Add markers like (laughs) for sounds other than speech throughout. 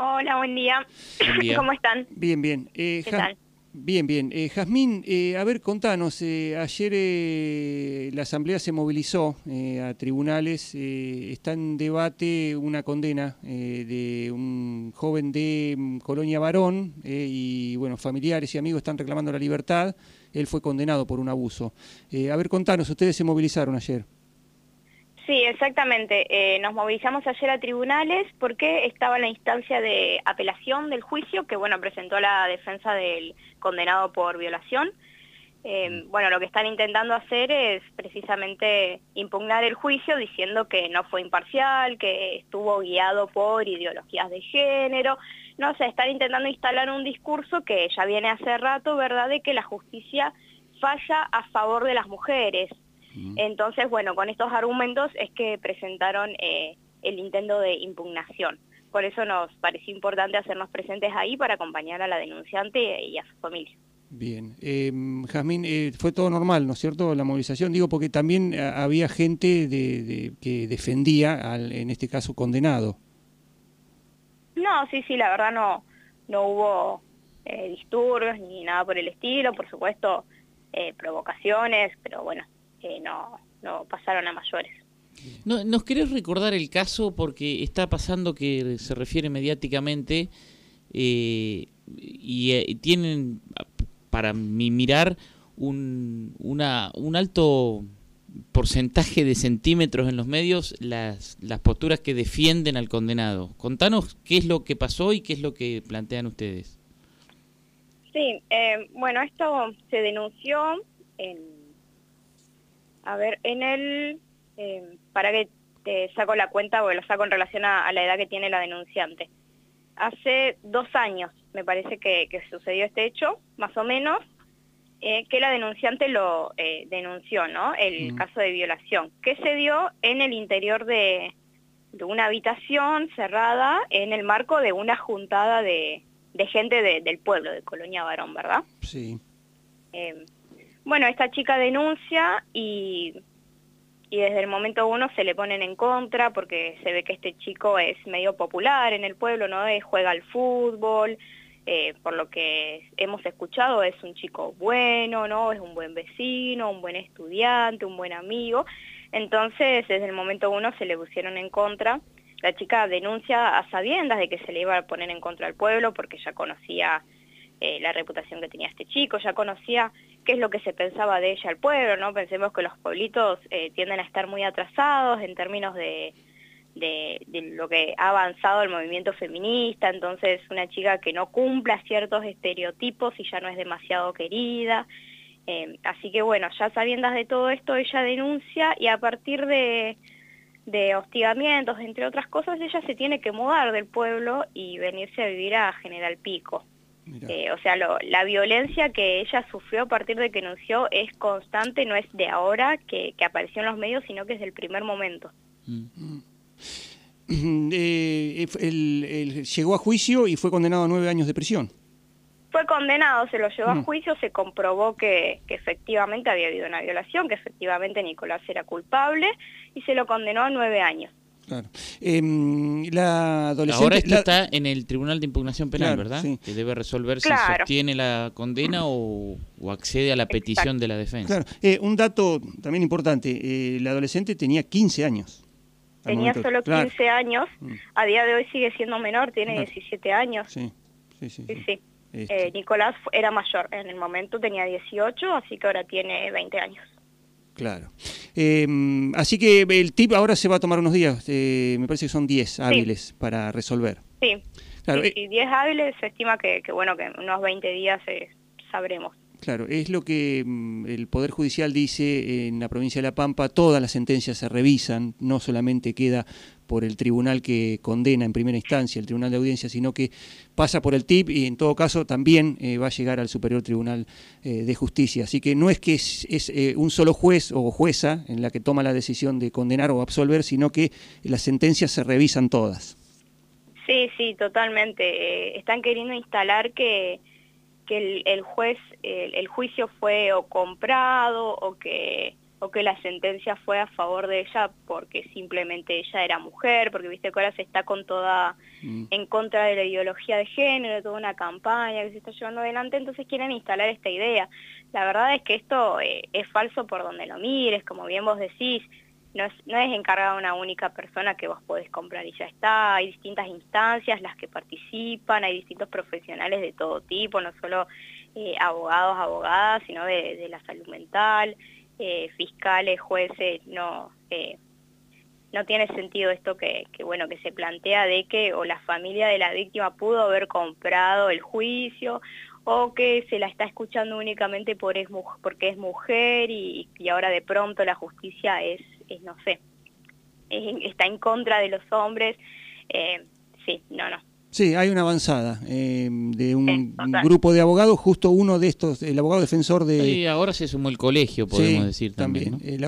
Hola, buen día. Buen (laughs) día. ¿Cómo están? Bien, bien. Eh, ¿Qué tal? Bien, bien. Eh, Jazmín, eh, a ver, contanos, eh, ayer eh, la Asamblea se movilizó eh, a tribunales, eh, está en debate una condena eh, de un joven de mm, Colonia Varón eh, y, bueno, familiares y amigos están reclamando la libertad, él fue condenado por un abuso. Eh, a ver, contanos, ustedes se movilizaron ayer. Sí, exactamente. Eh, nos movilizamos ayer a tribunales porque estaba la instancia de apelación del juicio que, bueno, presentó la defensa del condenado por violación. Eh, bueno, lo que están intentando hacer es precisamente impugnar el juicio diciendo que no fue imparcial, que estuvo guiado por ideologías de género. No sé, están intentando instalar un discurso que ya viene hace rato, ¿verdad?, de que la justicia falla a favor de las mujeres. Entonces, bueno, con estos argumentos es que presentaron eh, el intento de impugnación. Por eso nos pareció importante hacernos presentes ahí para acompañar a la denunciante y a su familia. Bien. Eh, Jazmín, eh, fue todo normal, ¿no es cierto? La movilización, digo, porque también ah, había gente de, de- que defendía, al, en este caso, condenado. No, sí, sí, la verdad no, no hubo eh, disturbios ni nada por el estilo, por supuesto eh, provocaciones, pero bueno, eh, no, no pasaron a mayores. No, ¿Nos querés recordar el caso? Porque está pasando que se refiere mediáticamente eh, y eh, tienen, para mi mirar, un, una, un alto porcentaje de centímetros en los medios las, las posturas que defienden al condenado. Contanos qué es lo que pasó y qué es lo que plantean ustedes. Sí, eh, bueno, esto se denunció en, a ver, en el, eh, para que te saco la cuenta, porque lo saco en relación a, a la edad que tiene la denunciante. Hace dos años, me parece que, que sucedió este hecho, más o menos, eh, que la denunciante lo eh, denunció, ¿no? El Mm. caso de violación, que se dio en el interior de, de una habitación cerrada en el marco de una juntada de, de gente de- del pueblo, de Colonia Varón, ¿verdad? Sí. Bueno, esta chica denuncia y, y desde el momento uno se le ponen en contra porque se ve que este chico es medio popular en el pueblo, ¿no? Eh, juega al fútbol, eh, por lo que hemos escuchado es un chico bueno, ¿no? Es un buen vecino, un buen estudiante, un buen amigo. Entonces, desde el momento uno se le pusieron en contra. La chica denuncia a sabiendas de que se le iba a poner en contra al pueblo porque ya conocía eh, la reputación que tenía este chico, ya conocía qué es lo que se pensaba de ella al pueblo, ¿no? Pensemos que los pueblitos eh, tienden a estar muy atrasados en términos de, de, de lo que ha avanzado el movimiento feminista, entonces una chica que no cumpla ciertos estereotipos y ya no es demasiado querida. Eh, así que bueno, ya sabiendas de todo esto, ella denuncia y a partir de, de hostigamientos, entre otras cosas, ella se tiene que mudar del pueblo y venirse a vivir a General Pico. Eh, o sea, lo- la violencia que ella sufrió a partir de que denunció es constante, no es de ahora que, que apareció en los medios, sino que es del primer momento. Mm. Eh, el- el- llegó a juicio y fue condenado a nueve años de prisión. Fue condenado, se lo llevó Mm. a juicio, se comprobó que, que efectivamente había habido una violación, que efectivamente Nicolás era culpable y se lo condenó a nueve años. Claro. Em, la adolescente. Ahora esto la- está en el Tribunal de Impugnación Penal, Claro, ¿verdad? sí. Que debe resolver si Claro. sostiene la condena o, o accede a la petición de la defensa. Claro. Eh, un dato también importante: eh, la adolescente tenía 15 años. Tenía momento. solo Claro. 15 años, Mm. a día de hoy sigue siendo menor, tiene Claro. 17 años. Sí, sí, sí. Sí, sí. sí. Este, Eh, Nicolás era mayor, en el momento tenía 18, así que ahora tiene 20 años. Claro. Em, así que el tip ahora se va a tomar unos días, eh, me parece que son 10 hábiles para resolver. Sí, Claro, sí, eh, sí, 10 hábiles se estima que, que, bueno, que en unos 20 días eh, sabremos. Claro, es lo que mm, el Poder Judicial dice en la provincia de La Pampa, todas las sentencias se revisan, no solamente queda por el tribunal que condena en primera instancia, el tribunal de audiencia, sino que pasa por el TIP y en todo caso también eh, va a llegar al Superior Tribunal eh, de Justicia. Así que no es que es, eh, un solo juez o jueza en la que toma la decisión de condenar o absolver, sino que las sentencias se revisan todas. Sí, sí, totalmente. Están queriendo instalar que, que el, el juez, el, el juicio fue o comprado o que o que la sentencia fue a favor de ella porque simplemente ella era mujer, porque viste que ahora se está con toda mm. en contra de la ideología de género, toda una campaña que se está llevando adelante, entonces quieren instalar esta idea. La verdad es que esto eh, es falso por donde lo mires, como bien vos decís, no es, no es encargada una única persona que vos podés comprar y ya está, hay distintas instancias las que participan, hay distintos profesionales de todo tipo, no solo eh, abogados, abogadas, sino de la salud mental, eh, fiscales, jueces, no, eh, no tiene sentido esto que, bueno, que se plantea de que o la familia de la víctima pudo haber comprado el juicio o que se la está escuchando únicamente por es, porque es mujer y, ahora de pronto la justicia es, es no sé, está en contra de los hombres. Eh, sí, no, no, Sí, hay una avanzada eh, de un grupo de abogados, justo uno de estos, el abogado defensor de... Sí, ahora se sumó el colegio, podemos decir también. El,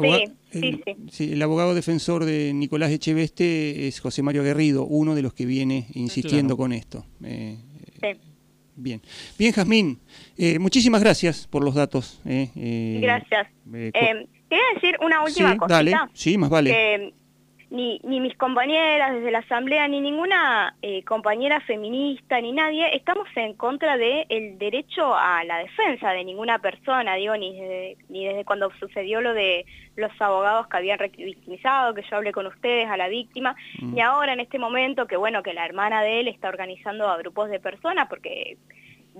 sí, el, abogado defensor de Nicolás Echeveste es José Mario Aguerrido, uno de los que viene insistiendo con esto. Eh, bien, bien Jazmín, eh, muchísimas gracias por los datos. gracias. Quería decir una última cosa. Dale, sí, más vale ni, ni mis compañeras desde la asamblea, ni ninguna eh, compañera feminista, ni nadie, estamos en contra del el derecho a la defensa de ninguna persona, digo, ni desde, ni desde cuando sucedió lo de los abogados que habían victimizado, que yo hablé con ustedes, a la víctima, mm. ni ahora en este momento que bueno, que la hermana de él está organizando a grupos de personas, porque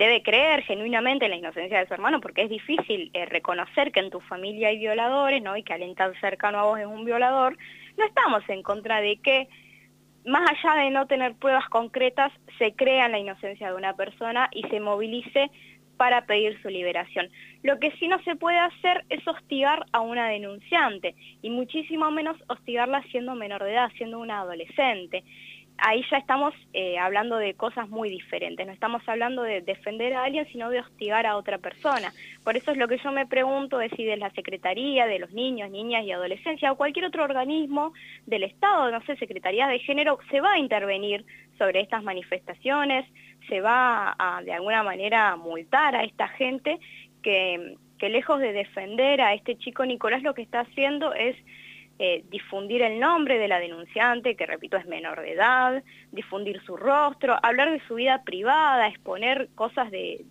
debe creer genuinamente en la inocencia de su hermano porque es difícil eh, reconocer que en tu familia hay violadores, ¿no? Y que alguien tan cercano a vos es un violador. No estamos en contra de que, más allá de no tener pruebas concretas, se crea en la inocencia de una persona y se movilice para pedir su liberación. Lo que sí no se puede hacer es hostigar a una denunciante y muchísimo menos hostigarla siendo menor de edad, siendo una adolescente ahí ya estamos eh, hablando de cosas muy diferentes, no estamos hablando de defender a alguien, sino de hostigar a otra persona. Por eso es lo que yo me pregunto, es si de la Secretaría de los Niños, Niñas y Adolescencia o cualquier otro organismo del Estado, no sé, Secretaría de Género, se va a intervenir sobre estas manifestaciones, se va a, de alguna manera multar a esta gente que lejos de defender a este chico Nicolás lo que está haciendo es eh, difundir el nombre de la denunciante, que repito es menor de edad, difundir su rostro, hablar de su vida privada, exponer cosas de,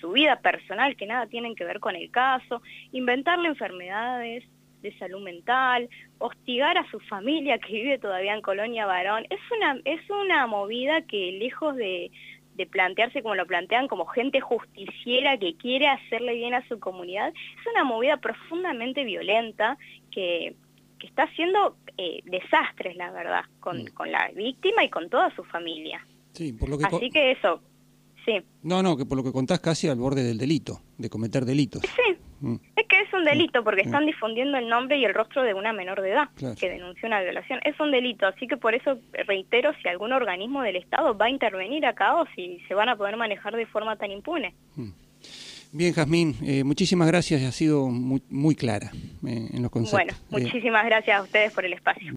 su vida personal que nada tienen que ver con el caso, inventarle enfermedades de salud mental, hostigar a su familia que vive todavía en Colonia Varón. Es una, es una movida que lejos de, de plantearse como lo plantean como gente justiciera que quiere hacerle bien a su comunidad, es una movida profundamente violenta que está haciendo eh, desastres, la verdad, con, mm. con, la víctima y con toda su familia. Sí, por lo que Así que eso, sí. No, no, que por lo que contás casi al borde del delito, de cometer delitos. Sí, mm. es que es un delito porque están difundiendo el nombre y el rostro de una menor de edad que denunció una violación. Es un delito, así que por eso reitero si algún organismo del Estado va a intervenir acá o si se van a poder manejar de forma tan impune. Bien, Jazmín, eh, muchísimas gracias, ha sido muy, muy clara eh, en los conceptos. Bueno, muchísimas gracias a ustedes por el espacio.